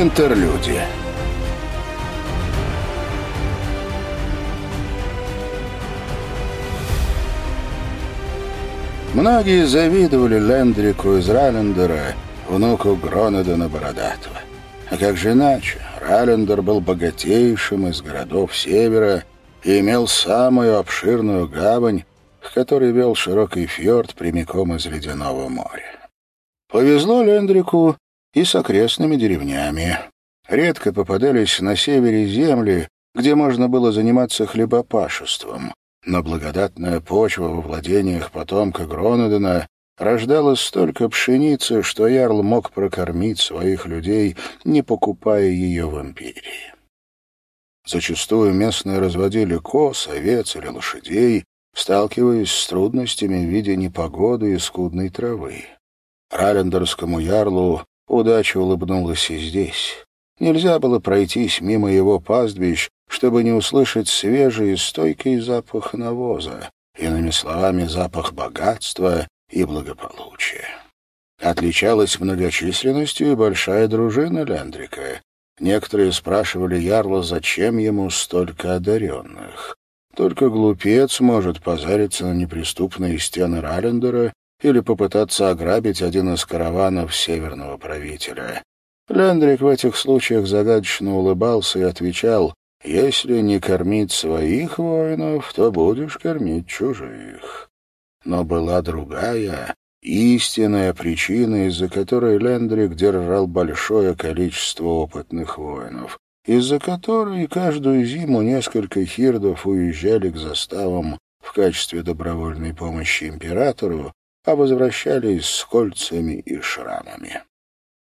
Интерлюдия. Многие завидовали Лендрику из Раллендера, внуку Гронедена Бородатого. А как же иначе? Раллендер был богатейшим из городов Севера и имел самую обширную гавань, к которой вел широкий фьорд прямиком из Ледяного моря. Повезло Лендрику и с окрестными деревнями. Редко попадались на севере земли, где можно было заниматься хлебопашеством, но благодатная почва во владениях потомка Гронедена рождала столько пшеницы, что Ярл мог прокормить своих людей, не покупая ее в империи. Зачастую местные разводили коз, овец или лошадей, сталкиваясь с трудностями в виде непогоды и скудной травы. Ралендерскому ярлу удача улыбнулась и здесь. Нельзя было пройтись мимо его пастбищ, чтобы не услышать свежий и стойкий запах навоза, иными словами, запах богатства и благополучия. Отличалась многочисленностью и большая дружина Лендрика. Некоторые спрашивали Ярла, зачем ему столько одаренных. Только глупец может позариться на неприступные стены Ралендера или попытаться ограбить один из караванов северного правителя. Лендрик в этих случаях загадочно улыбался и отвечал, «Если не кормить своих воинов, то будешь кормить чужих». Но была другая, истинная причина, из-за которой Лендрик держал большое количество опытных воинов, из-за которой каждую зиму несколько хирдов уезжали к заставам в качестве добровольной помощи императору, а возвращались с кольцами и шрамами,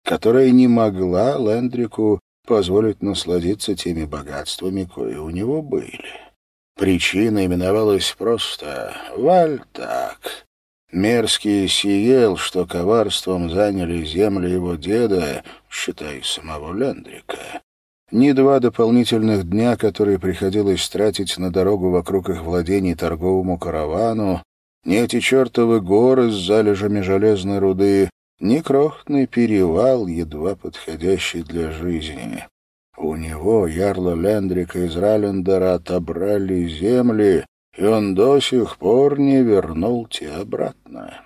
которая не могла Лендрику позволить насладиться теми богатствами, кои у него были. Причина именовалась просто «Вальтак». Мерзкий сиел, что коварством заняли земли его деда, считай, самого Лендрика. Ни два дополнительных дня, которые приходилось тратить на дорогу вокруг их владений торговому каравану, ни эти чертовы горы с залежами железной руды, ни крохотный перевал, едва подходящий для жизни. У него, ярла Лендрика из Ралендера, отобрали земли, и он до сих пор не вернул те обратно.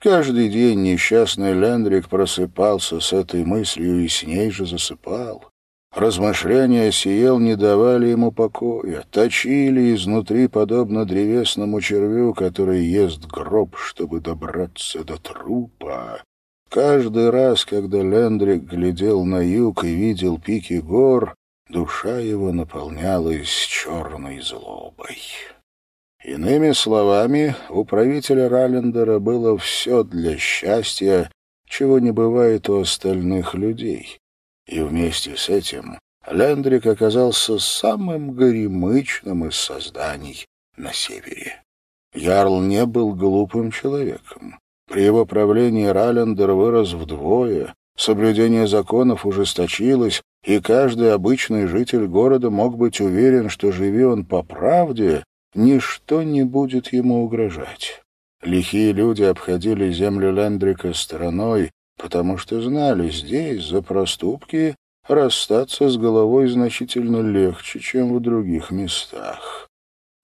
Каждый день несчастный Лендрик просыпался с этой мыслью и с ней же засыпал. Размышления Сиел не давали ему покоя, точили изнутри, подобно древесному червю, который ест гроб, чтобы добраться до трупа. Каждый раз, когда Лендрик глядел на юг и видел пики гор, душа его наполнялась черной злобой. Иными словами, у правителя Раллендера было все для счастья, чего не бывает у остальных людей. И вместе с этим Лендрик оказался самым горемычным из созданий на севере. Ярл не был глупым человеком. При его правлении Раллендер вырос вдвое, соблюдение законов ужесточилось, и каждый обычный житель города мог быть уверен, что, живи он по правде, ничто не будет ему угрожать. Лихие люди обходили землю Лендрика стороной, потому что знали, здесь за проступки расстаться с головой значительно легче, чем в других местах.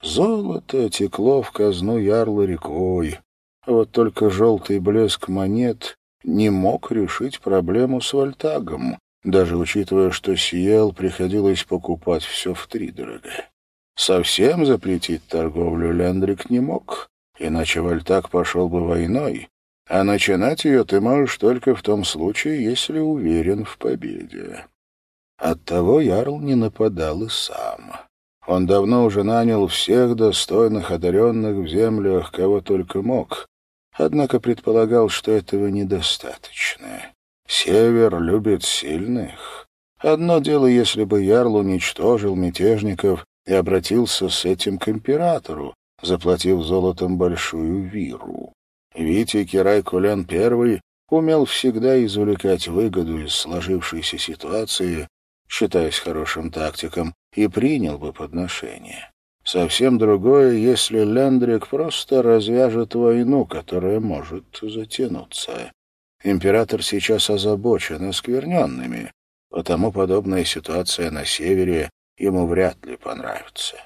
Золото текло в казну ярла рекой, вот только желтый блеск монет не мог решить проблему с вольтагом, даже учитывая, что Сиел приходилось покупать все втридорога. Совсем запретить торговлю Лендрик не мог, иначе Вольтаг пошел бы войной, а начинать ее ты можешь только в том случае, если уверен в победе. Оттого Ярл не нападал и сам. Он давно уже нанял всех достойных одаренных в землях, кого только мог, однако предполагал, что этого недостаточно. Север любит сильных. Одно дело, если бы Ярл уничтожил мятежников и обратился с этим к императору, заплатив золотом большую виру. Витя Кирай Кулян I умел всегда извлекать выгоду из сложившейся ситуации, считаясь хорошим тактиком, и принял бы подношение. Совсем другое, если Лендрик просто развяжет войну, которая может затянуться. Император сейчас озабочен оскверненными, потому подобная ситуация на севере ему вряд ли понравится.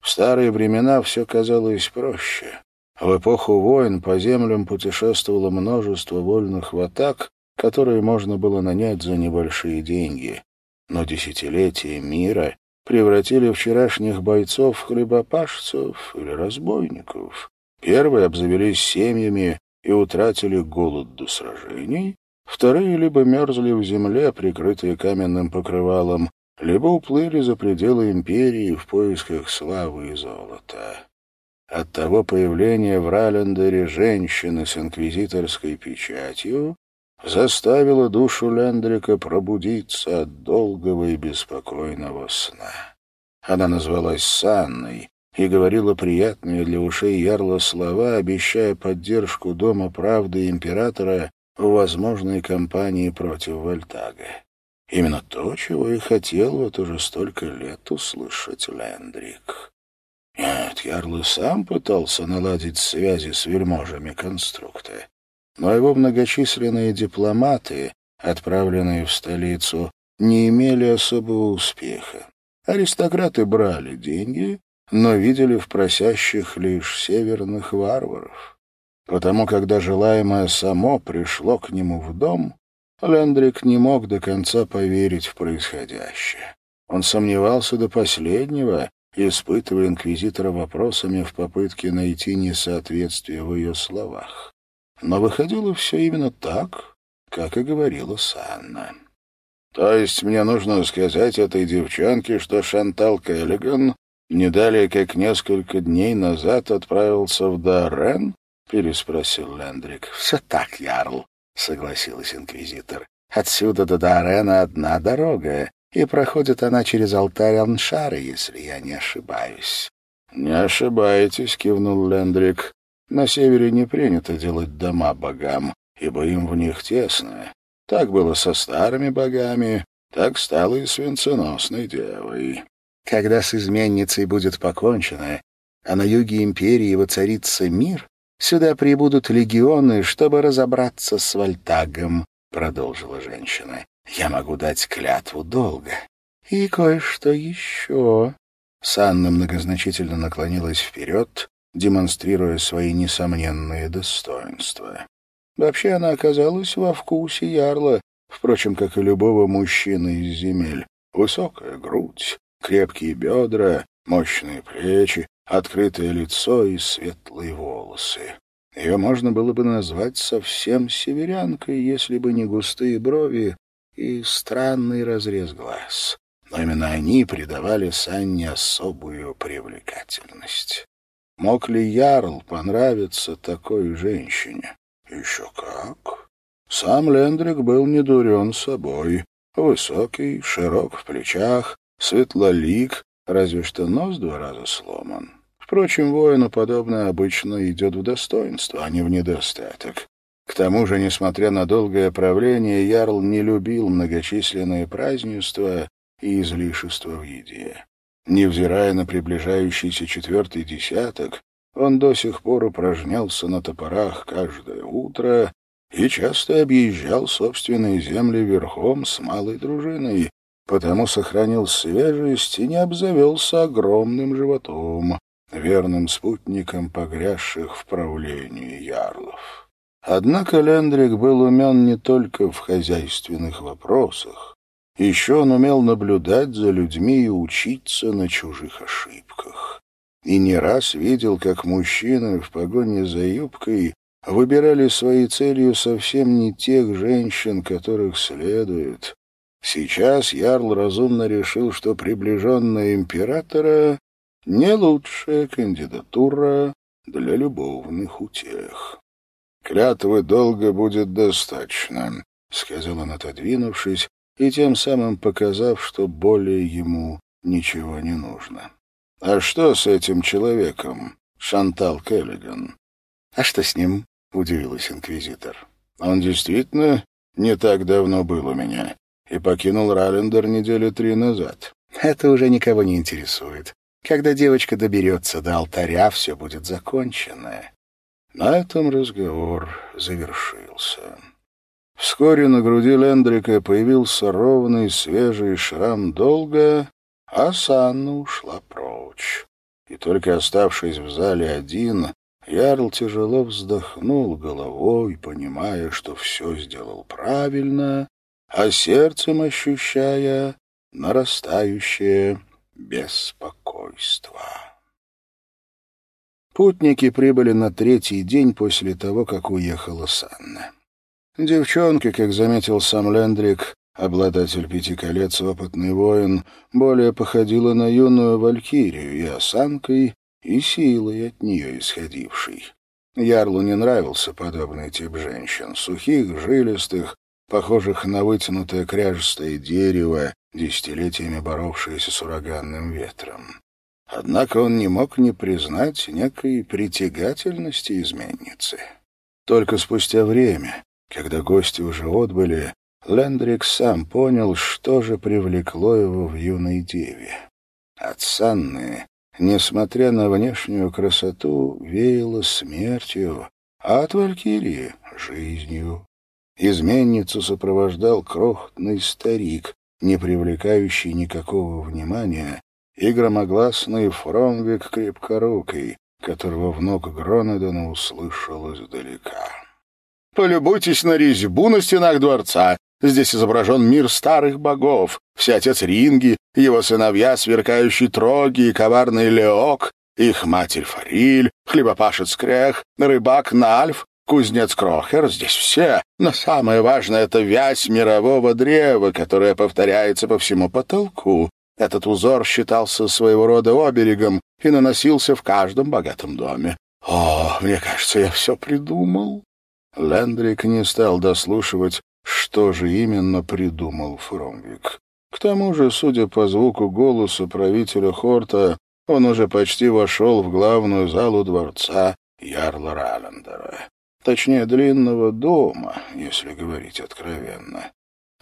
В старые времена все казалось проще. В эпоху войн по землям путешествовало множество вольных ватак, которые можно было нанять за небольшие деньги. Но десятилетия мира превратили вчерашних бойцов в хлебопашцев или разбойников. Первые обзавелись семьями и утратили голод до сражений, вторые либо мерзли в земле, прикрытые каменным покрывалом, либо уплыли за пределы империи в поисках славы и золота. Оттого появление в Ралендере женщины с инквизиторской печатью заставило душу Лендрика пробудиться от долгого и беспокойного сна. Она назвалась Санной и говорила приятные для ушей Ярла слова, обещая поддержку Дома правды императора в возможной кампании против Вольтага. Именно то, чего и хотел вот уже столько лет услышать Лендрик. Нет, Ярл и сам пытался наладить связи с вельможами конструкта. Но его многочисленные дипломаты, отправленные в столицу, не имели особого успеха. Аристократы брали деньги, но видели в просящих лишь северных варваров. Потому, когда желаемое само пришло к нему в дом, Лендрик не мог до конца поверить в происходящее. Он сомневался до последнего, испытывая инквизитора вопросами в попытке найти несоответствие в ее словах. Но выходило все именно так, как и говорила Санна. «То есть мне нужно сказать этой девчонке, что Шантал Келлиган не далее, как несколько дней назад отправился в Даррен?» — переспросил Лендрик. «Все так, Ярл», — согласилась инквизитор. «Отсюда до Даррена одна дорога, и проходит она через алтарь Аншары, если я не ошибаюсь». «Не ошибаетесь», — кивнул Лендрик. «На севере не принято делать дома богам, ибо им в них тесно. Так было со старыми богами, так стало и с венценосной девой. Когда с изменницей будет покончено, а на юге империи воцарится мир, сюда прибудут легионы, чтобы разобраться с Вольтагом», — продолжила женщина. Я могу дать клятву долго. И кое-что еще. Санна многозначительно наклонилась вперед, демонстрируя свои несомненные достоинства. Вообще она оказалась во вкусе ярла, впрочем, как и любого мужчины из земель. Высокая грудь, крепкие бедра, мощные плечи, открытое лицо и светлые волосы. Ее можно было бы назвать совсем северянкой, если бы не густые брови и странный разрез глаз. Но именно они придавали Санне особую привлекательность. Мог ли Ярл понравиться такой женщине? Еще как. Сам Лендрик был не дурен собой. Высокий, широк в плечах, светлолик, разве что нос два раза сломан. Впрочем, воину подобное обычно идет в достоинство, а не в недостаток. К тому же, несмотря на долгое правление, Ярл не любил многочисленные празднества и излишества в еде. Невзирая на приближающийся четвертый десяток, он до сих пор упражнялся на топорах каждое утро и часто объезжал собственные земли верхом с малой дружиной, потому сохранил свежесть и не обзавелся огромным животом, верным спутником погрязших в правлении ярлов. Однако Лендрик был умен не только в хозяйственных вопросах. Еще он умел наблюдать за людьми и учиться на чужих ошибках. И не раз видел, как мужчины в погоне за юбкой выбирали своей целью совсем не тех женщин, которых следует. Сейчас Ярл разумно решил, что приближенная императора — не лучшая кандидатура для любовных утех. «Клятвы долго будет достаточно», — сказал он, отодвинувшись, и тем самым показав, что более ему ничего не нужно. «А что с этим человеком, Шантал Келлиган?» «А что с ним?» — удивилась инквизитор. «Он действительно не так давно был у меня и покинул Раллендер недели три назад». «Это уже никого не интересует. Когда девочка доберется до алтаря, все будет закончено». На этом разговор завершился. Вскоре на груди Лендрика появился ровный свежий шрам долго, а Санна ушла прочь. И только оставшись в зале один, Ярл тяжело вздохнул головой, понимая, что все сделал правильно, а сердцем ощущая нарастающее беспокойство. Путники прибыли на третий день после того, как уехала Санна. Девчонка, как заметил сам Лендрик, обладатель пяти колец, опытный воин, более походила на юную валькирию и осанкой, и силой от нее исходившей. Ярлу не нравился подобный тип женщин, сухих, жилистых, похожих на вытянутое кряжестое дерево, десятилетиями боровшееся с ураганным ветром. Однако он не мог не признать некой притягательности изменницы. Только спустя время, когда гости уже отбыли, Лендрик сам понял, что же привлекло его в юной деве. От Санны, несмотря на внешнюю красоту, веяло смертью, а от Валькирии — жизнью. Изменницу сопровождал крохотный старик, не привлекающий никакого внимания, и громогласный Фромвик крепкорукой, которого внук Гронедона услышал издалека. «Полюбуйтесь на резьбу на стенах дворца. Здесь изображен мир старых богов, все отец Ринги, его сыновья, сверкающий Троги и коварный Леок, их матерь Фариль, хлебопашец Крех, рыбак Нальф, Кузнец Крохер, здесь все, но самое важное — это вязь мирового древа, которая повторяется по всему потолку. Этот узор считался своего рода оберегом и наносился в каждом богатом доме. О, мне кажется, я все придумал. Лендрик не стал дослушивать, что же именно придумал Фромвик. К тому же, судя по звуку голоса правителя Хорта, он уже почти вошел в главную залу дворца Ярла Ралендера точнее, длинного дома, если говорить откровенно.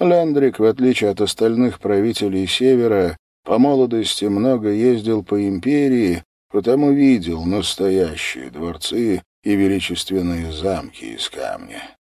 Лендрик, в отличие от остальных правителей Севера, по молодости много ездил по империи, потому видел настоящие дворцы и величественные замки из камня.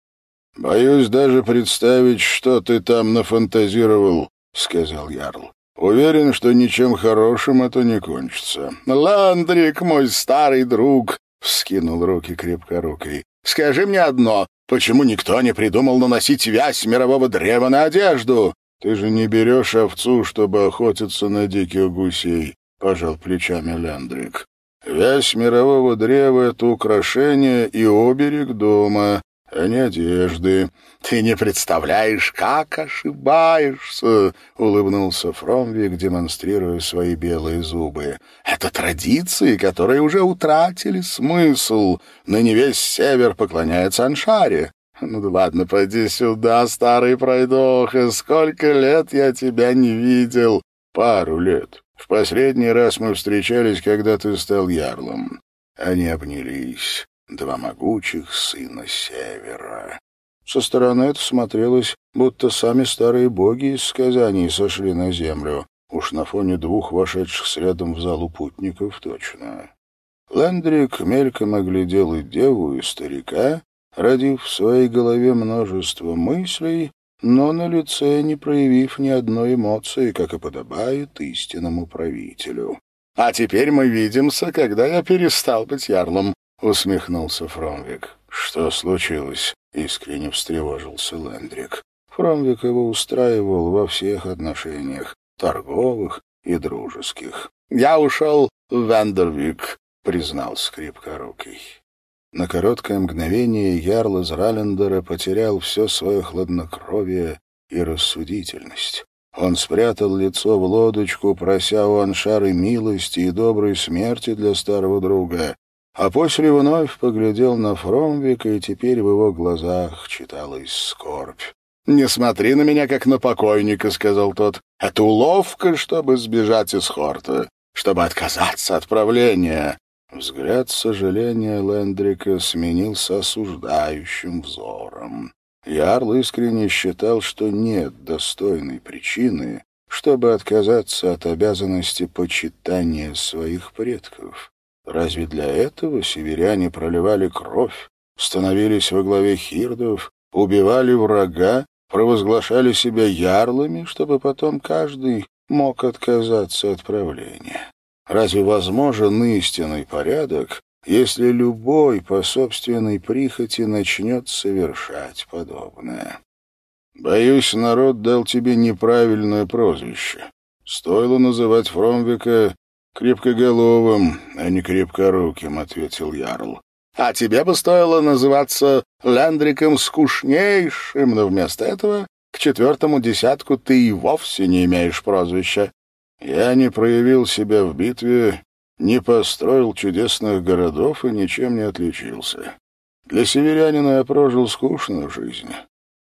«Боюсь даже представить, что ты там нафантазировал», — сказал Ярл. «Уверен, что ничем хорошим это не кончится». «Ландрик, мой старый друг», — вскинул руки крепкорукой. Скажи мне одно, почему никто не придумал наносить вязь мирового древа на одежду? Ты же не берешь овцу, чтобы охотиться на диких гусей, — пожал плечами Лендрик. Вязь мирового древа — это украшение и оберег дома, а не одежды. Ты не представляешь, как ошибаешься, — улыбнулся Фромвик, демонстрируя свои белые зубы. Это традиции, которые уже утратили смысл. Ныне весь север поклоняется Аншаре. Ну да ладно, пойди сюда, старый пройдоха, сколько лет я тебя не видел. Пару лет. В последний раз мы встречались, когда ты стал ярлом. Они обнялись два могучих сына Севера. Со стороны это смотрелось, будто сами старые боги из сказаний сошли на землю. Уж на фоне двух вошедших следом в залу путников точно. Лендрик мельком оглядел и деву, и старика, родив в своей голове множество мыслей, но на лице не проявив ни одной эмоции, как и подобает истинному правителю. «А теперь мы видимся, когда я перестал быть ярлом», — усмехнулся Фромвик. «Что случилось?» — искренне встревожился Лендрик. Фромвик его устраивал во всех отношениях, торговых и дружеских. «Я ушел в Вендервик», — признал скрипкорукий. На короткое мгновение Ярл из Раллендера потерял все свое хладнокровие и рассудительность. Он спрятал лицо в лодочку, прося у Аншары милости и доброй смерти для старого друга, а после вновь поглядел на Фромвика, и теперь в его глазах читалась скорбь. «Не смотри на меня, как на покойника», — сказал тот. «Это уловка, чтобы сбежать из Хорта, чтобы отказаться от правления». Взгляд сожаления Лендрика сменился осуждающим взором. Ярл искренне считал, что нет достойной причины, чтобы отказаться от обязанности почитания своих предков. Разве для этого северяне проливали кровь, становились во главе хирдов, убивали врага, провозглашали себя ярлами, чтобы потом каждый мог отказаться от правления. Разве возможен истинный порядок, если любой по собственной прихоти начнет совершать подобное? Боюсь, народ дал тебе неправильное прозвище. Стоило называть Фромвика крепкоголовым, а не крепкоруким, — ответил Ярл. А тебе бы стоило называться Лендриком скучнейшим, но вместо этого к четвертому десятку ты и вовсе не имеешь прозвища. Я не проявил себя в битве, не построил чудесных городов и ничем не отличился. Для северянина я прожил скучную жизнь.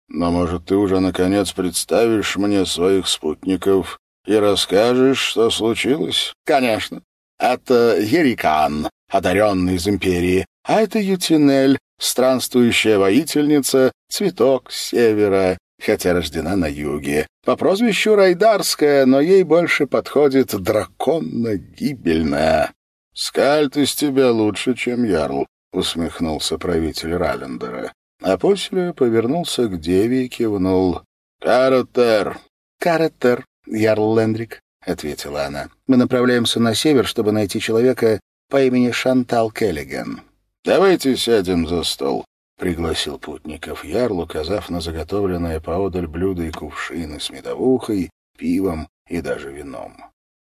Но, может, ты уже, наконец, представишь мне своих спутников и расскажешь, что случилось? Конечно. Это Ерикан, одаренный из Империи, а это Ютинель, странствующая воительница, цветок севера, хотя рождена на юге. По прозвищу Райдарская, но ей больше подходит драконно-гибельная. «Скальт из тебя лучше, чем Ярл», — усмехнулся правитель Раллендера. А после повернулся к деве и кивнул. «Каратер!» «Каратер, Ярл Лендрик», — ответила она. «Мы направляемся на север, чтобы найти человека по имени Шантал Келлиган». «Давайте сядем за стол», — пригласил путников Ярл, указав на заготовленное поодаль блюда и кувшины с медовухой, пивом и даже вином.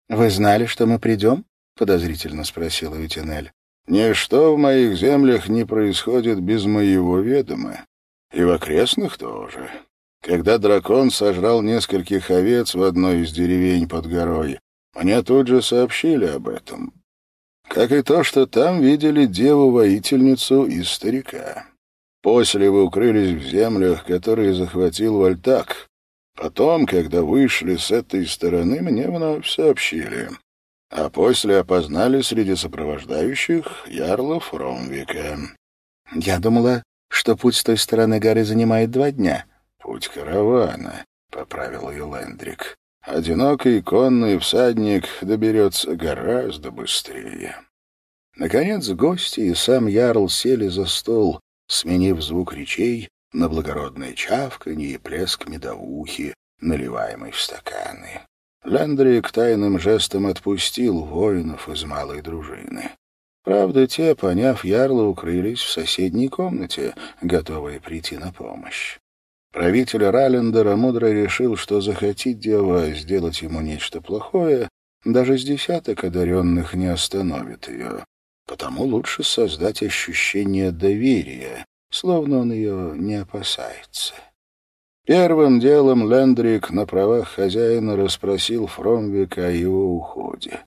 «Вы знали, что мы придем?» — подозрительно спросила Витинель. «Ничто в моих землях не происходит без моего ведома. И в окрестных тоже. Когда дракон сожрал нескольких овец в одной из деревень под горой, мне тут же сообщили об этом. Как и то, что там видели деву-воительницу и старика. После вы укрылись в землях, которые захватил Вальтак. Потом, когда вышли с этой стороны, мне вновь сообщили. А после опознали среди сопровождающих ярлов Ромвика. Я думала, что путь с той стороны горы занимает два дня. Путь каравана, — поправил ее Лендрик. Одинокий конный всадник доберется гораздо быстрее. Наконец гости и сам Ярл сели за стол, сменив звук речей на благородное чавканье и плеск медовухи, наливаемой в стаканы. Лендрик тайным жестом отпустил воинов из малой дружины. Правда, те, поняв Ярла, укрылись в соседней комнате, готовые прийти на помощь. Правитель Раллендера мудро решил, что захотит дева сделать ему нечто плохое, даже с десяток одаренных не остановит ее. Потому лучше создать ощущение доверия, словно он ее не опасается. Первым делом Лендрик на правах хозяина расспросил Фромвика о его уходе.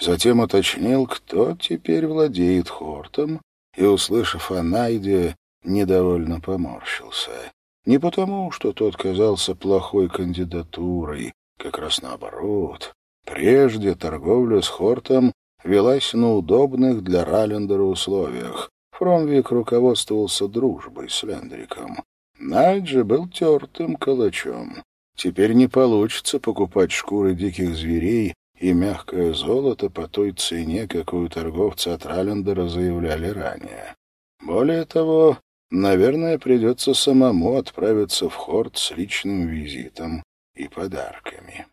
Затем уточнил, кто теперь владеет Хортом, и, услышав о Найде, недовольно поморщился. Не потому, что тот казался плохой кандидатурой, как раз наоборот. Прежде торговля с Хортом велась на удобных для Раллендера условиях. Фромвик руководствовался дружбой с Лендриком. Найджи был тертым калачом. Теперь не получится покупать шкуры диких зверей и мягкое золото по той цене, какую торговцы от Раллендера заявляли ранее. Более того, наверное, придется самому отправиться в Хорт с личным визитом и подарками.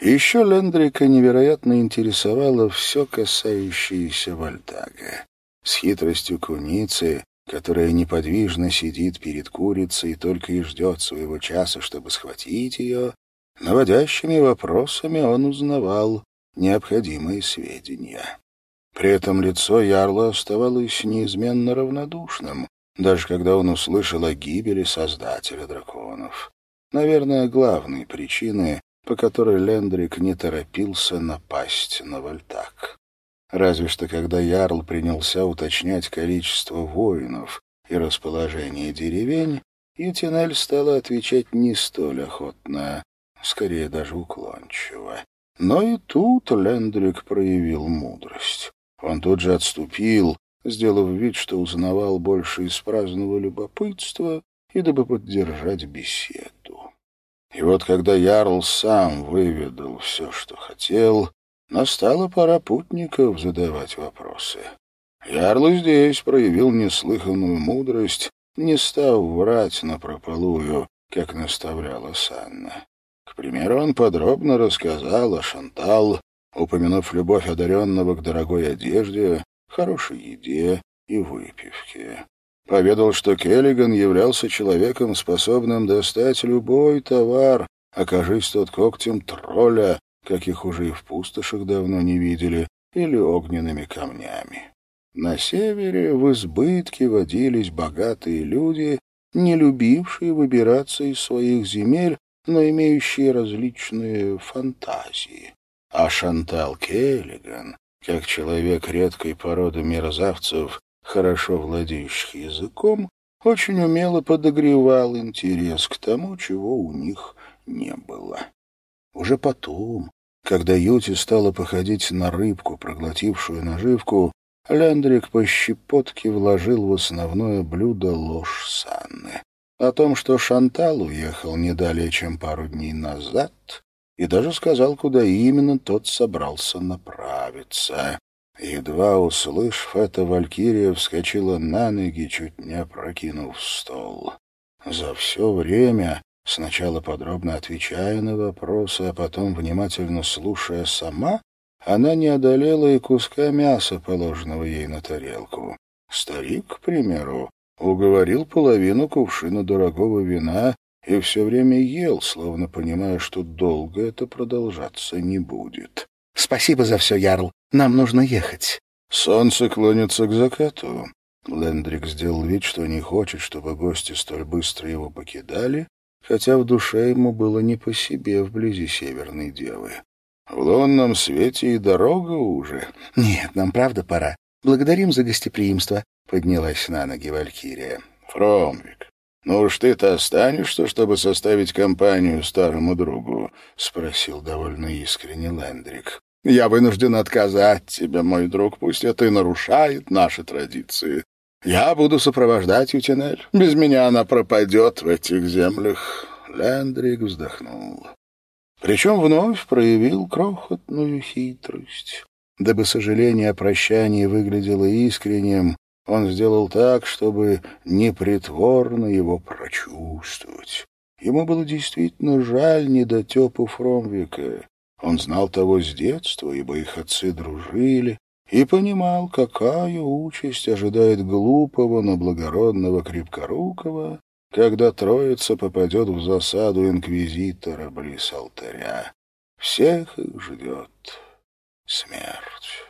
Еще Лендрика невероятно интересовало все, касающееся Вольтага. С хитростью куницы, которая неподвижно сидит перед курицей и только и ждет своего часа, чтобы схватить ее, наводящими вопросами он узнавал необходимые сведения. При этом лицо Ярла оставалось неизменно равнодушным, даже когда он услышал о гибели Создателя драконов. Наверное, главной причиной по которой Лендрик не торопился напасть на Вольтак. Разве что когда Ярл принялся уточнять количество воинов и расположение деревень, Ютинель стала отвечать не столь охотно, скорее даже уклончиво. Но и тут Лендрик проявил мудрость. Он тут же отступил, сделав вид, что узнавал больше из праздного любопытства и дабы поддержать беседу. И вот когда Ярл сам выведал все, что хотел, настала пора путников задавать вопросы. Ярл здесь проявил неслыханную мудрость не став врать напропалую, как наставляла Санна. К примеру, он подробно рассказал о Шантал, упомянув любовь одаренного к дорогой одежде, хорошей еде и выпивке. Поведал, что Келлиган являлся человеком, способным достать любой товар, окажись тот когтем тролля, каких уже и в пустошах давно не видели, или огненными камнями. На севере в избытке водились богатые люди, не любившие выбираться из своих земель, но имеющие различные фантазии. А Шантал Келлиган, как человек редкой породы мерзавцев, хорошо владеющих языком, очень умело подогревал интерес к тому, чего у них не было. Уже потом, когда Юти стала походить на рыбку, проглотившую наживку, Лендрик по щепотке вложил в основное блюдо ложь Санны. О том, что Шантал уехал не далее, чем пару дней назад, и даже сказал, куда именно тот собрался направиться. Едва услышав это, Валькирия вскочила на ноги, чуть не опрокинув стол. За все время, сначала подробно отвечая на вопросы, а потом внимательно слушая сама, она не одолела и куска мяса, положенного ей на тарелку. Старик, к примеру, уговорил половину кувшина дорогого вина и все время ел, словно понимая, что долго это продолжаться не будет. — Спасибо за все, Ярл. Нам нужно ехать. Солнце клонится к закату. Лендрик сделал вид, что не хочет, чтобы гости столь быстро его покидали, хотя в душе ему было не по себе вблизи Северной Девы. В лунном свете и дорога уже. — Нет, нам правда пора. Благодарим за гостеприимство, — поднялась на ноги Валькирия. — Фромвик, ну уж ты-то останешься, чтобы составить компанию старому другу? — спросил довольно искренне Лендрик. Я вынужден отказать тебе, мой друг, пусть это и нарушает наши традиции. Я буду сопровождать Ютинель. Без меня она пропадет в этих землях. Лендрик вздохнул. Причем вновь проявил крохотную хитрость. Дабы сожаление о прощании выглядело искренним, он сделал так, чтобы непритворно его прочувствовать. Ему было действительно жаль недотепу Фромвика. Он знал того с детства, ибо их отцы дружили, и понимал, какая участь ожидает глупого, но благородного крепкорукого, когда троица попадет в засаду инквизитора близ алтаря. Всех их ждет смерть.